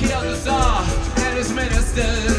killed the Tsar and his ministers.